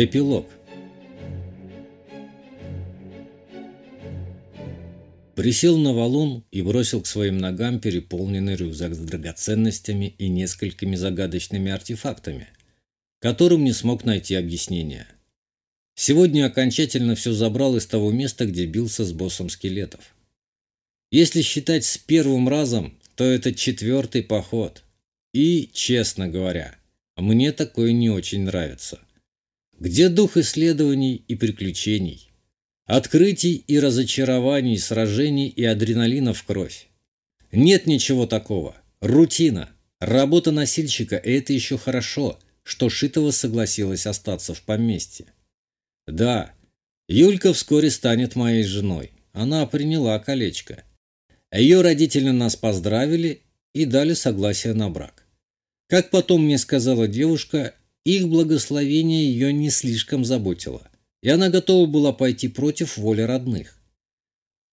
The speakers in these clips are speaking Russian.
Эпилог Присел на валун и бросил к своим ногам переполненный рюкзак с драгоценностями и несколькими загадочными артефактами, которым не смог найти объяснения. Сегодня окончательно все забрал из того места, где бился с боссом скелетов. Если считать с первым разом, то это четвертый поход. И, честно говоря, мне такое не очень нравится. Где дух исследований и приключений? Открытий и разочарований, сражений и адреналина в кровь. Нет ничего такого. Рутина. Работа носильщика, это еще хорошо, что Шитова согласилась остаться в поместье. Да, Юлька вскоре станет моей женой. Она приняла колечко. Ее родители нас поздравили и дали согласие на брак. Как потом мне сказала девушка, их благословение ее не слишком заботило – и она готова была пойти против воли родных.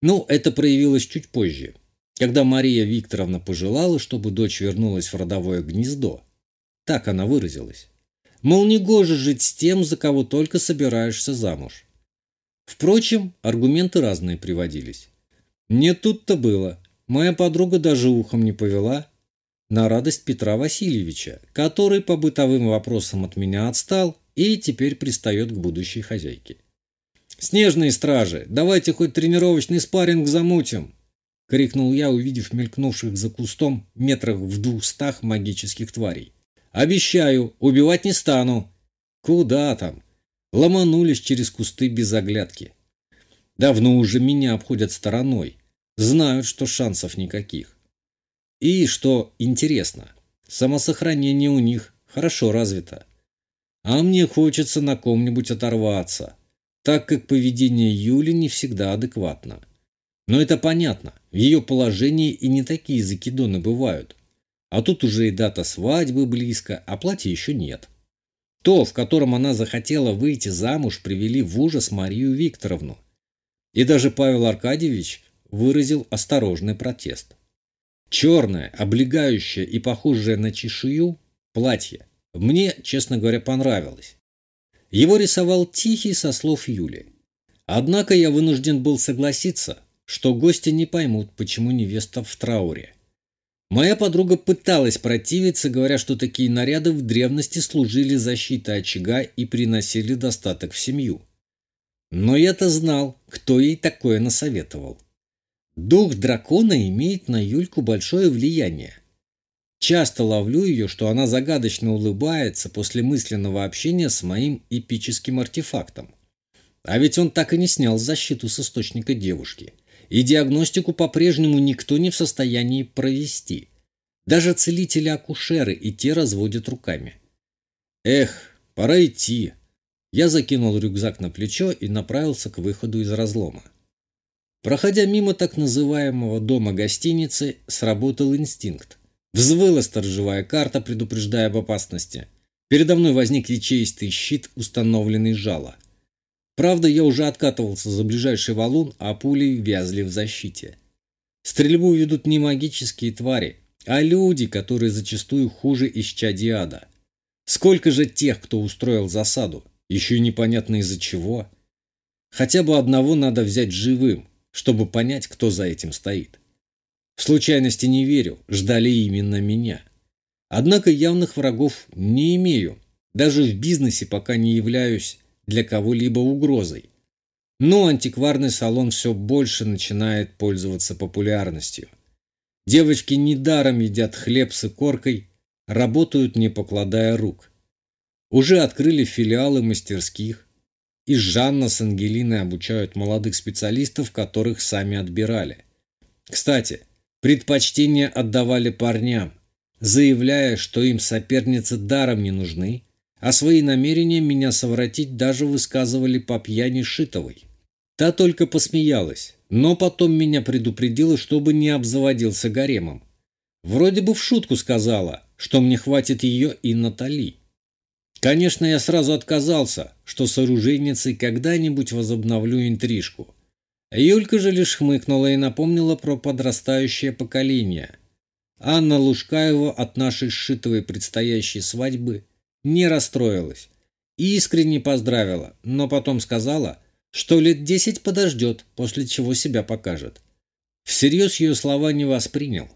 Но это проявилось чуть позже, когда Мария Викторовна пожелала, чтобы дочь вернулась в родовое гнездо. Так она выразилась. Мол, не гоже жить с тем, за кого только собираешься замуж. Впрочем, аргументы разные приводились. Не тут-то было. Моя подруга даже ухом не повела, на радость Петра Васильевича, который по бытовым вопросам от меня отстал и теперь пристает к будущей хозяйке. «Снежные стражи, давайте хоть тренировочный спарринг замутим!» — крикнул я, увидев мелькнувших за кустом метрах в двухстах магических тварей. «Обещаю, убивать не стану!» «Куда там?» Ломанулись через кусты без оглядки. Давно уже меня обходят стороной. Знают, что шансов никаких. И, что интересно, самосохранение у них хорошо развито. А мне хочется на ком-нибудь оторваться, так как поведение Юли не всегда адекватно. Но это понятно, в ее положении и не такие закидоны бывают. А тут уже и дата свадьбы близко, а платья еще нет. То, в котором она захотела выйти замуж, привели в ужас Марию Викторовну. И даже Павел Аркадьевич выразил осторожный протест. Черное, облегающее и похожее на чешую платье мне, честно говоря, понравилось. Его рисовал Тихий со слов Юли. Однако я вынужден был согласиться, что гости не поймут, почему невеста в трауре. Моя подруга пыталась противиться, говоря, что такие наряды в древности служили защитой очага и приносили достаток в семью. Но я-то знал, кто ей такое насоветовал. Дух дракона имеет на Юльку большое влияние. Часто ловлю ее, что она загадочно улыбается после мысленного общения с моим эпическим артефактом. А ведь он так и не снял защиту с источника девушки. И диагностику по-прежнему никто не в состоянии провести. Даже целители-акушеры и те разводят руками. Эх, пора идти. Я закинул рюкзак на плечо и направился к выходу из разлома. Проходя мимо так называемого дома гостиницы, сработал инстинкт. Взвыла сторожевая карта, предупреждая об опасности. Передо мной возник ячеистый щит, установленный жало. Правда, я уже откатывался за ближайший валун, а пули вязли в защите. Стрельбу ведут не магические твари, а люди, которые зачастую хуже исчадия Сколько же тех, кто устроил засаду, еще непонятно из-за чего. Хотя бы одного надо взять живым, чтобы понять, кто за этим стоит. В случайности не верю, ждали именно меня. Однако явных врагов не имею, даже в бизнесе пока не являюсь для кого-либо угрозой. Но антикварный салон все больше начинает пользоваться популярностью. Девочки недаром едят хлеб с икоркой, работают не покладая рук. Уже открыли филиалы мастерских, и Жанна с Ангелиной обучают молодых специалистов, которых сами отбирали. Кстати, Предпочтение отдавали парням, заявляя, что им соперницы даром не нужны, а свои намерения меня совратить даже высказывали по пьяни Шитовой. Та только посмеялась, но потом меня предупредила, чтобы не обзаводился гаремом. Вроде бы в шутку сказала, что мне хватит ее и Натали. Конечно, я сразу отказался, что с оружейницей когда-нибудь возобновлю интрижку. Юлька же лишь хмыкнула и напомнила про подрастающее поколение. Анна Лужкаева от нашей сшитовой предстоящей свадьбы не расстроилась и искренне поздравила, но потом сказала, что лет десять подождет, после чего себя покажет. Всерьез ее слова не воспринял.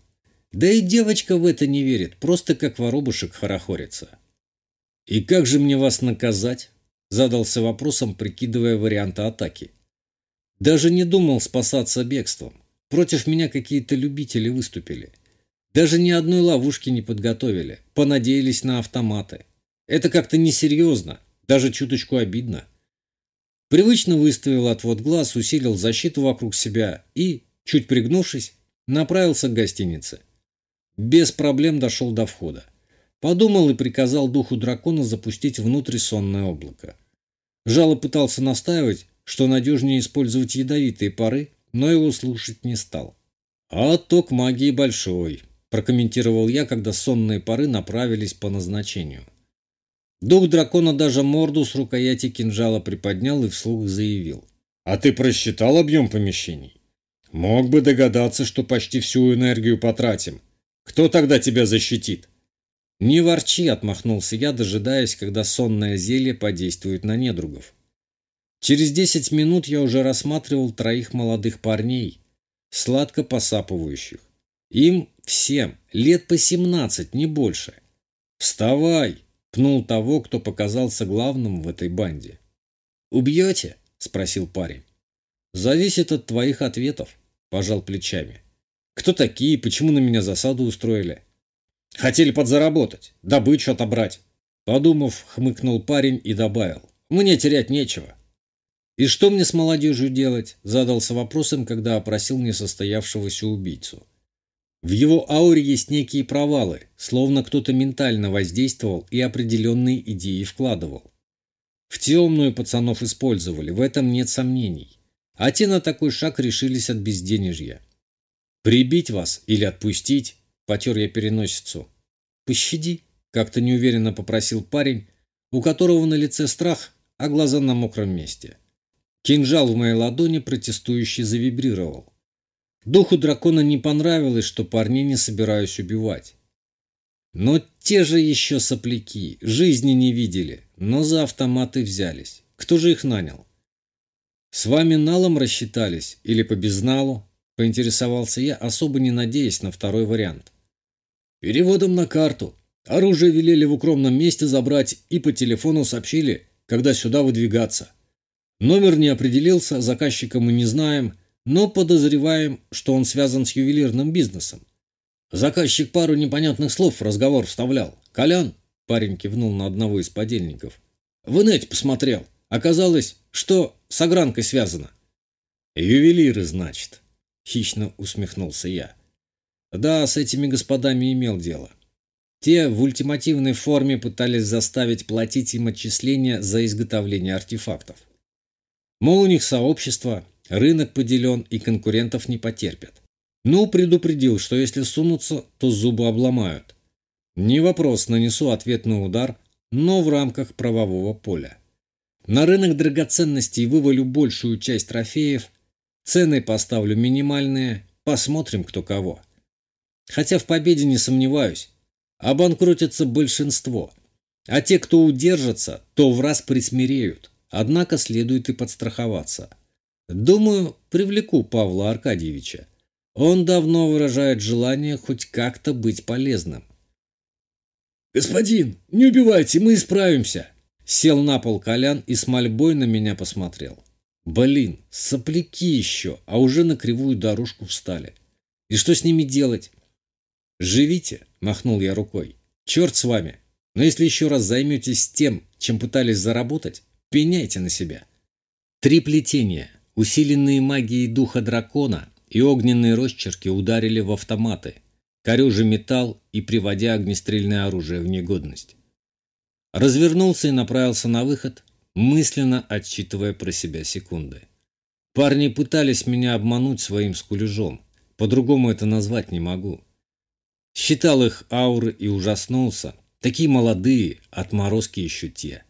Да и девочка в это не верит, просто как воробушек хорохорится. «И как же мне вас наказать?» – задался вопросом, прикидывая варианты атаки. Даже не думал спасаться бегством. Против меня какие-то любители выступили. Даже ни одной ловушки не подготовили, понадеялись на автоматы. Это как-то несерьезно, даже чуточку обидно. Привычно выставил отвод глаз, усилил защиту вокруг себя и, чуть пригнувшись, направился к гостинице. Без проблем дошел до входа. Подумал и приказал духу дракона запустить внутрь сонное облако. Жало пытался настаивать, что надежнее использовать ядовитые пары, но его слушать не стал. «А ток магии большой», – прокомментировал я, когда сонные пары направились по назначению. Дух дракона даже морду с рукояти кинжала приподнял и вслух заявил. «А ты просчитал объем помещений? Мог бы догадаться, что почти всю энергию потратим. Кто тогда тебя защитит?» «Не ворчи», — отмахнулся я, дожидаясь, когда сонное зелье подействует на недругов. Через десять минут я уже рассматривал троих молодых парней, сладко посапывающих. Им всем лет по семнадцать, не больше. «Вставай!» Пнул того, кто показался главным в этой банде. «Убьете?» – спросил парень. «Зависит от твоих ответов», – пожал плечами. «Кто такие, почему на меня засаду устроили?» «Хотели подзаработать, добычу отобрать». Подумав, хмыкнул парень и добавил. «Мне терять нечего». «И что мне с молодежью делать?» – задался вопросом, когда опросил несостоявшегося убийцу. В его ауре есть некие провалы, словно кто-то ментально воздействовал и определенные идеи вкладывал. В темную пацанов использовали, в этом нет сомнений. А те на такой шаг решились от безденежья. «Прибить вас или отпустить?» – потер я переносицу. «Пощади», – как-то неуверенно попросил парень, у которого на лице страх, а глаза на мокром месте. Кинжал в моей ладони протестующий завибрировал. Духу дракона не понравилось, что парней не собираюсь убивать. Но те же еще сопляки, жизни не видели, но за автоматы взялись. Кто же их нанял? С вами налом рассчитались или по безналу? Поинтересовался я, особо не надеясь на второй вариант. Переводом на карту. Оружие велели в укромном месте забрать и по телефону сообщили, когда сюда выдвигаться. Номер не определился, заказчика мы не знаем, но подозреваем, что он связан с ювелирным бизнесом. Заказчик пару непонятных слов в разговор вставлял. «Колян?» – парень кивнул на одного из подельников. «В инете посмотрел. Оказалось, что с огранкой связано». «Ювелиры, значит», – хищно усмехнулся я. «Да, с этими господами имел дело. Те в ультимативной форме пытались заставить платить им отчисления за изготовление артефактов. Мол, у них сообщество, Рынок поделен и конкурентов не потерпят. Ну, предупредил, что если сунутся, то зубы обломают. Не вопрос, нанесу ответный удар, но в рамках правового поля. На рынок драгоценностей вывалю большую часть трофеев, цены поставлю минимальные, посмотрим кто кого. Хотя в победе не сомневаюсь, обанкротится большинство, а те, кто удержатся, то в раз присмиреют, однако следует и подстраховаться. Думаю, привлеку Павла Аркадьевича. Он давно выражает желание хоть как-то быть полезным. «Господин, не убивайте, мы исправимся!» Сел на пол Колян и с мольбой на меня посмотрел. Блин, сопляки еще, а уже на кривую дорожку встали. И что с ними делать? «Живите!» – махнул я рукой. «Черт с вами! Но если еще раз займетесь тем, чем пытались заработать, пеняйте на себя!» Три плетения – Усиленные магией духа дракона и огненные росчерки ударили в автоматы, корежа металл и приводя огнестрельное оружие в негодность. Развернулся и направился на выход, мысленно отсчитывая про себя секунды. Парни пытались меня обмануть своим скулежом, по-другому это назвать не могу. Считал их ауры и ужаснулся. Такие молодые, отморозки еще те.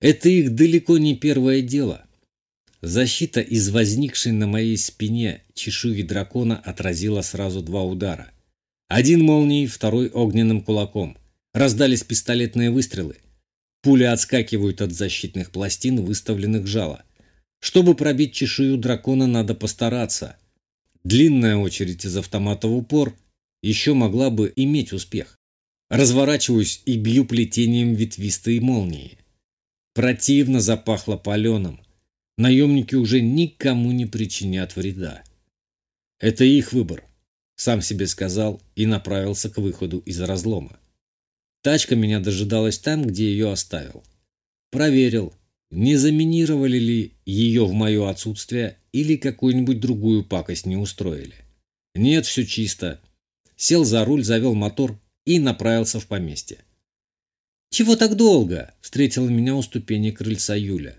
Это их далеко не первое дело – Защита из возникшей на моей спине чешуи дракона отразила сразу два удара. Один молнией, второй огненным кулаком. Раздались пистолетные выстрелы. Пули отскакивают от защитных пластин, выставленных жало. Чтобы пробить чешую дракона, надо постараться. Длинная очередь из автомата в упор еще могла бы иметь успех. Разворачиваюсь и бью плетением ветвистой молнии. Противно запахло паленым. Наемники уже никому не причинят вреда. Это их выбор, сам себе сказал и направился к выходу из разлома. Тачка меня дожидалась там, где ее оставил. Проверил, не заминировали ли ее в мое отсутствие или какую-нибудь другую пакость не устроили. Нет, все чисто. Сел за руль, завел мотор и направился в поместье. «Чего так долго?» – встретила меня у ступени крыльца Юля.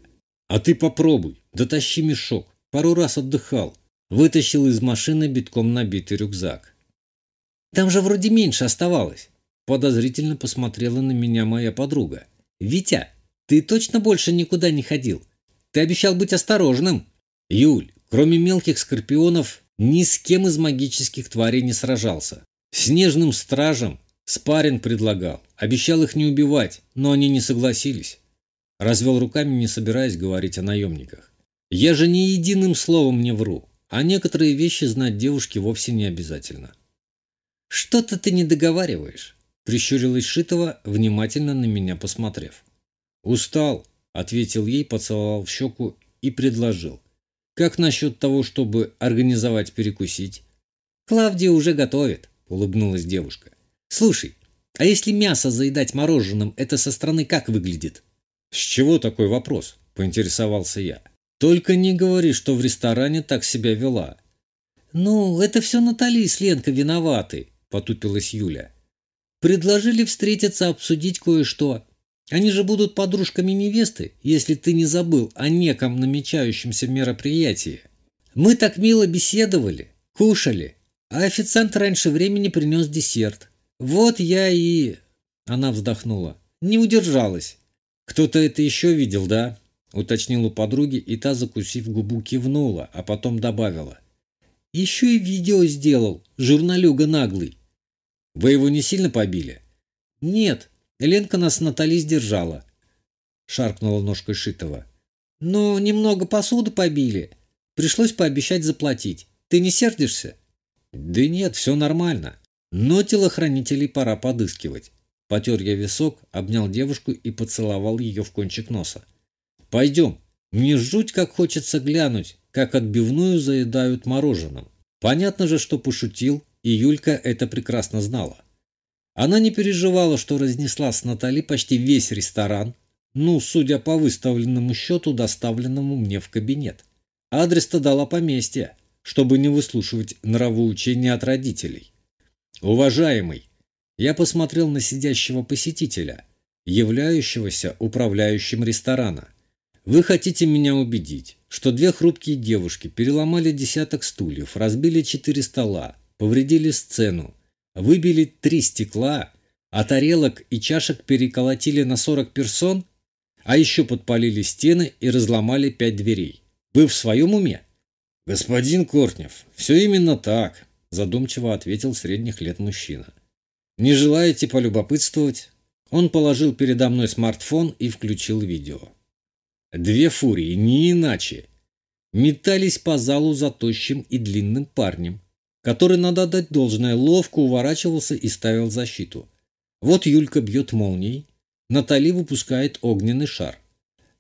«А ты попробуй, дотащи мешок. Пару раз отдыхал». Вытащил из машины битком набитый рюкзак. «Там же вроде меньше оставалось». Подозрительно посмотрела на меня моя подруга. «Витя, ты точно больше никуда не ходил? Ты обещал быть осторожным». «Юль, кроме мелких скорпионов, ни с кем из магических тварей не сражался. Снежным стражем спарринг предлагал, обещал их не убивать, но они не согласились. Развел руками, не собираясь говорить о наемниках. Я же ни единым словом не вру, а некоторые вещи знать девушке вовсе не обязательно. «Что-то ты не договариваешь», – прищурилась Шитова, внимательно на меня посмотрев. «Устал», – ответил ей, поцеловал в щеку и предложил. «Как насчет того, чтобы организовать перекусить?» «Клавдия уже готовит», – улыбнулась девушка. «Слушай, а если мясо заедать мороженым, это со стороны как выглядит?» «С чего такой вопрос?» – поинтересовался я. «Только не говори, что в ресторане так себя вела». «Ну, это все Натали с Ленкой виноваты», – потупилась Юля. «Предложили встретиться, обсудить кое-что. Они же будут подружками невесты, если ты не забыл о неком намечающемся мероприятии. Мы так мило беседовали, кушали, а официант раньше времени принес десерт. Вот я и...» Она вздохнула. «Не удержалась. «Кто-то это еще видел, да?» – уточнил у подруги, и та, закусив губу, кивнула, а потом добавила. «Еще и видео сделал, журналюга наглый». «Вы его не сильно побили?» «Нет, Ленка нас Натали сдержала», – шаркнула ножкой Шитова. «Но немного посуду побили. Пришлось пообещать заплатить. Ты не сердишься?» «Да нет, все нормально. Но телохранителей пора подыскивать. Потер я висок, обнял девушку и поцеловал ее в кончик носа. «Пойдем. Мне жуть как хочется глянуть, как отбивную заедают мороженым. Понятно же, что пошутил, и Юлька это прекрасно знала. Она не переживала, что разнесла с Натали почти весь ресторан, ну, судя по выставленному счету, доставленному мне в кабинет. Адрес-то дала поместье, чтобы не выслушивать нравоучения от родителей. «Уважаемый, я посмотрел на сидящего посетителя, являющегося управляющим ресторана. Вы хотите меня убедить, что две хрупкие девушки переломали десяток стульев, разбили четыре стола, повредили сцену, выбили три стекла, а тарелок и чашек переколотили на 40 персон, а еще подпалили стены и разломали пять дверей. Вы в своем уме? Господин Кортнев, все именно так, задумчиво ответил средних лет мужчина. Не желаете полюбопытствовать? Он положил передо мной смартфон и включил видео. Две фурии, не иначе, метались по залу за тощим и длинным парнем, который, надо дать должное, ловко уворачивался и ставил защиту. Вот Юлька бьет молнией, Натали выпускает огненный шар.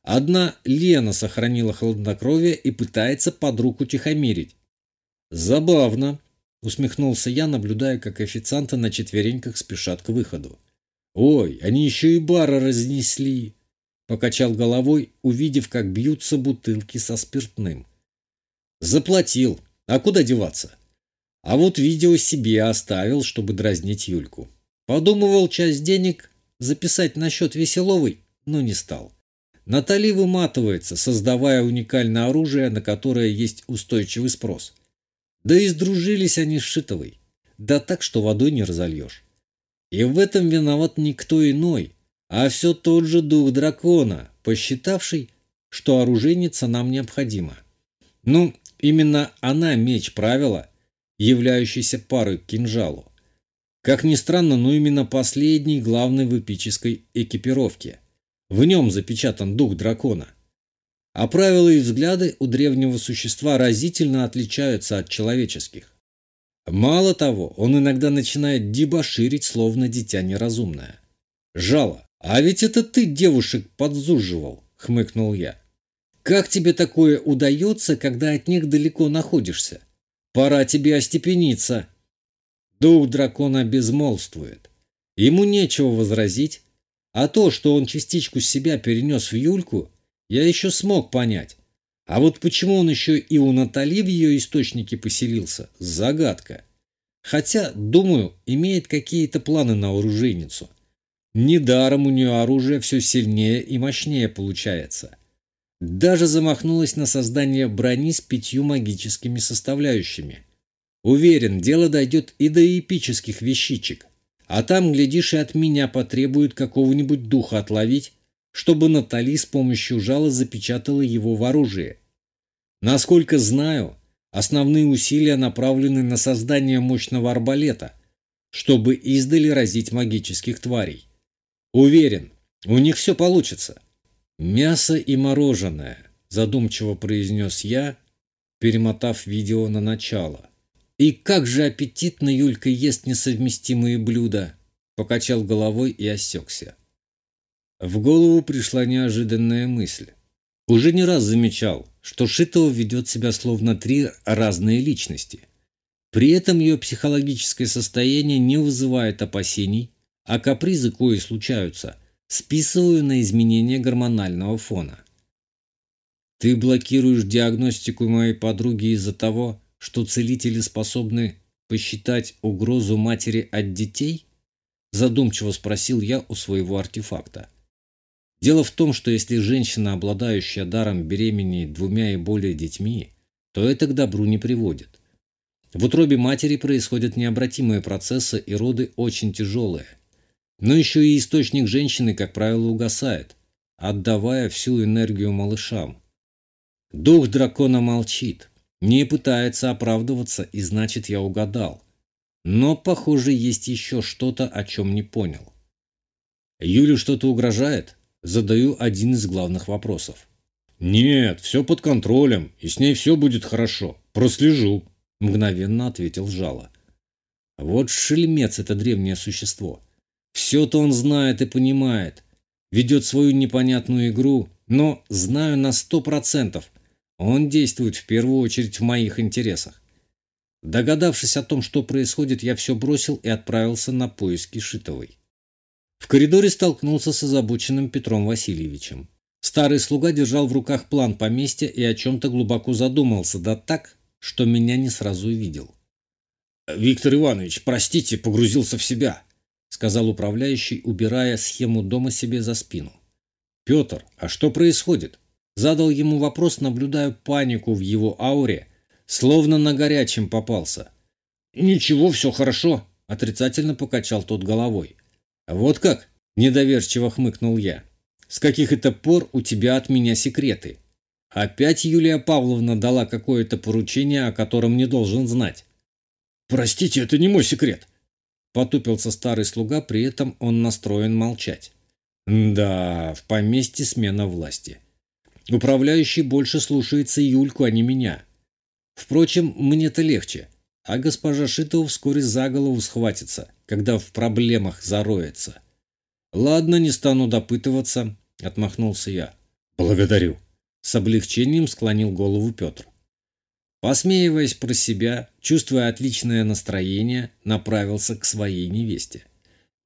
Одна Лена сохранила хладнокровие и пытается под руку тихомирить. Забавно, Усмехнулся я, наблюдая, как официанты на четвереньках спешат к выходу. «Ой, они еще и бара разнесли!» Покачал головой, увидев, как бьются бутылки со спиртным. «Заплатил. А куда деваться?» А вот видео себе оставил, чтобы дразнить Юльку. Подумывал часть денег записать на счет Веселовой, но не стал. Натали выматывается, создавая уникальное оружие, на которое есть устойчивый спрос – да и сдружились они с Шитовой. Да так, что водой не разольешь. И в этом виноват никто иной, а все тот же дух дракона, посчитавший, что оружейница нам необходима. Ну, именно она меч правила, являющийся парой к кинжалу. Как ни странно, но именно последний главный в эпической экипировке. В нем запечатан дух дракона. А правила и взгляды у древнего существа разительно отличаются от человеческих. Мало того, он иногда начинает дебоширить, словно дитя неразумное. «Жало, а ведь это ты девушек подзуживал», — хмыкнул я. «Как тебе такое удается, когда от них далеко находишься? Пора тебе остепениться». Дух дракона безмолвствует. Ему нечего возразить, а то, что он частичку себя перенес в Юльку, я еще смог понять. А вот почему он еще и у Натали в ее источнике поселился – загадка. Хотя, думаю, имеет какие-то планы на оружейницу. Недаром у нее оружие все сильнее и мощнее получается. Даже замахнулась на создание брони с пятью магическими составляющими. Уверен, дело дойдет и до эпических вещичек. А там, глядишь, и от меня потребуют какого-нибудь духа отловить, чтобы Натали с помощью жала запечатала его в оружие. Насколько знаю, основные усилия направлены на создание мощного арбалета, чтобы издали разить магических тварей. Уверен, у них все получится. Мясо и мороженое, задумчиво произнес я, перемотав видео на начало. И как же аппетитно Юлька ест несовместимые блюда, покачал головой и осекся. В голову пришла неожиданная мысль. Уже не раз замечал, что Шитова ведет себя словно три разные личности. При этом ее психологическое состояние не вызывает опасений, а капризы, кои случаются, списываю на изменение гормонального фона. Ты блокируешь диагностику моей подруги из-за того, что целители способны посчитать угрозу матери от детей? Задумчиво спросил я у своего артефакта. Дело в том, что если женщина, обладающая даром беременеет двумя и более детьми, то это к добру не приводит. В утробе матери происходят необратимые процессы, и роды очень тяжелые. Но еще и источник женщины, как правило, угасает, отдавая всю энергию малышам. Дух дракона молчит, не пытается оправдываться, и значит, я угадал. Но, похоже, есть еще что-то, о чем не понял. Юлю что-то угрожает? задаю один из главных вопросов. «Нет, все под контролем, и с ней все будет хорошо. Прослежу», – мгновенно ответил Жало. Вот шельмец это древнее существо. Все-то он знает и понимает. Ведет свою непонятную игру, но, знаю на сто процентов, он действует в первую очередь в моих интересах. Догадавшись о том, что происходит, я все бросил и отправился на поиски Шитовой. В коридоре столкнулся с озабоченным Петром Васильевичем. Старый слуга держал в руках план поместья и о чем-то глубоко задумался, да так, что меня не сразу увидел. «Виктор Иванович, простите, погрузился в себя», — сказал управляющий, убирая схему дома себе за спину. «Петр, а что происходит?» Задал ему вопрос, наблюдая панику в его ауре, словно на горячем попался. «Ничего, все хорошо», — отрицательно покачал тот головой. «Вот как?» – недоверчиво хмыкнул я. «С каких это пор у тебя от меня секреты? Опять Юлия Павловна дала какое-то поручение, о котором не должен знать». «Простите, это не мой секрет», – потупился старый слуга, при этом он настроен молчать. «Да, в поместье смена власти. Управляющий больше слушается Юльку, а не меня. Впрочем, мне-то легче, а госпожа Шитова вскоре за голову схватится» когда в проблемах зароется. «Ладно, не стану допытываться», — отмахнулся я. «Благодарю», — с облегчением склонил голову Петр. Посмеиваясь про себя, чувствуя отличное настроение, направился к своей невесте.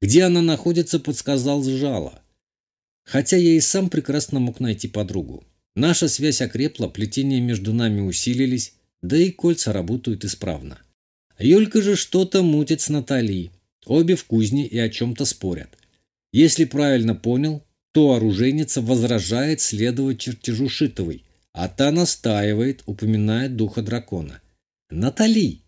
Где она находится, подсказал сжало. Хотя я и сам прекрасно мог найти подругу. Наша связь окрепла, плетения между нами усилились, да и кольца работают исправно. Юлька же что-то мутит с Натальей, Обе в кузне и о чем-то спорят. Если правильно понял, то оружейница возражает следовать чертежу Шитовой, а та настаивает, упоминая духа дракона. «Натали,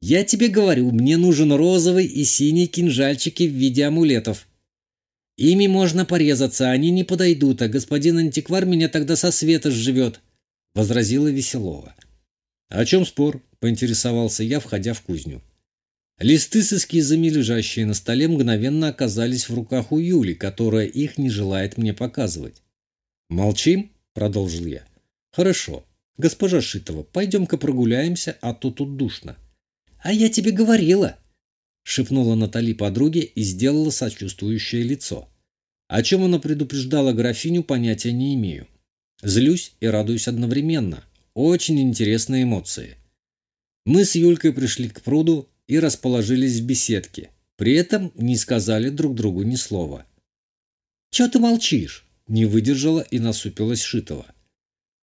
я тебе говорю, мне нужен розовый и синий кинжальчики в виде амулетов. Ими можно порезаться, они не подойдут, а господин антиквар меня тогда со света сживет», — возразила Веселова. «О чем спор?» — поинтересовался я, входя в кузню. Листы с эскизами, лежащие на столе, мгновенно оказались в руках у Юли, которая их не желает мне показывать. «Молчим?» – продолжил я. «Хорошо. Госпожа Шитова, пойдем-ка прогуляемся, а то тут душно». «А я тебе говорила!» – шепнула Натали подруге и сделала сочувствующее лицо. О чем она предупреждала графиню, понятия не имею. Злюсь и радуюсь одновременно. Очень интересные эмоции. Мы с Юлькой пришли к пруду и расположились в беседке. При этом не сказали друг другу ни слова. «Чего ты молчишь?» – не выдержала и насупилась Шитова.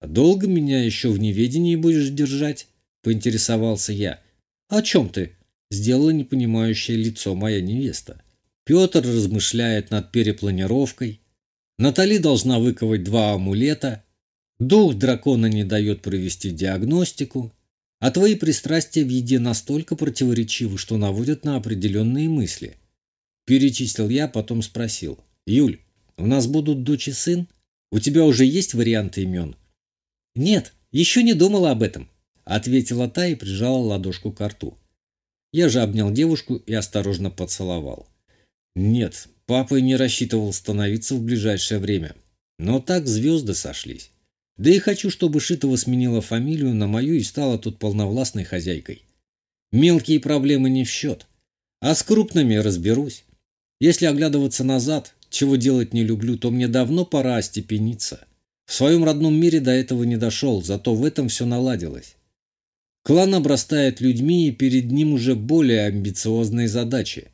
«Долго меня еще в неведении будешь держать?» – поинтересовался я. «О чем ты?» – сделала непонимающее лицо моя невеста. Петр размышляет над перепланировкой. Натали должна выковать два амулета. Дух дракона не дает провести диагностику. А твои пристрастия в еде настолько противоречивы, что наводят на определенные мысли. Перечислил я, потом спросил. Юль, у нас будут дочь и сын? У тебя уже есть варианты имен? Нет, еще не думала об этом, ответила та и прижала ладошку к рту. Я же обнял девушку и осторожно поцеловал. Нет, папа не рассчитывал становиться в ближайшее время. Но так звезды сошлись. Да и хочу, чтобы Шитова сменила фамилию на мою и стала тут полновластной хозяйкой. Мелкие проблемы не в счет. А с крупными разберусь. Если оглядываться назад, чего делать не люблю, то мне давно пора остепениться. В своем родном мире до этого не дошел, зато в этом все наладилось. Клан обрастает людьми, и перед ним уже более амбициозные задачи.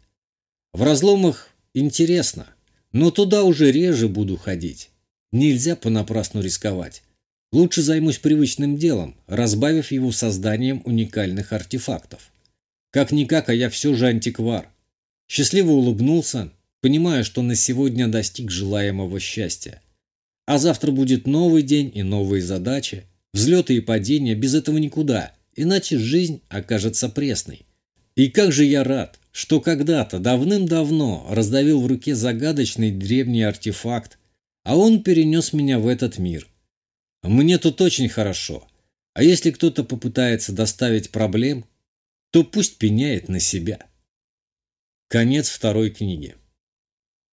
В разломах интересно, но туда уже реже буду ходить. Нельзя понапрасну рисковать. Лучше займусь привычным делом, разбавив его созданием уникальных артефактов. Как-никак, а я все же антиквар. Счастливо улыбнулся, понимая, что на сегодня достиг желаемого счастья. А завтра будет новый день и новые задачи, взлеты и падения, без этого никуда, иначе жизнь окажется пресной. И как же я рад, что когда-то давным-давно раздавил в руке загадочный древний артефакт, а он перенес меня в этот мир – мне тут очень хорошо. А если кто-то попытается доставить проблем, то пусть пеняет на себя. Конец второй книги.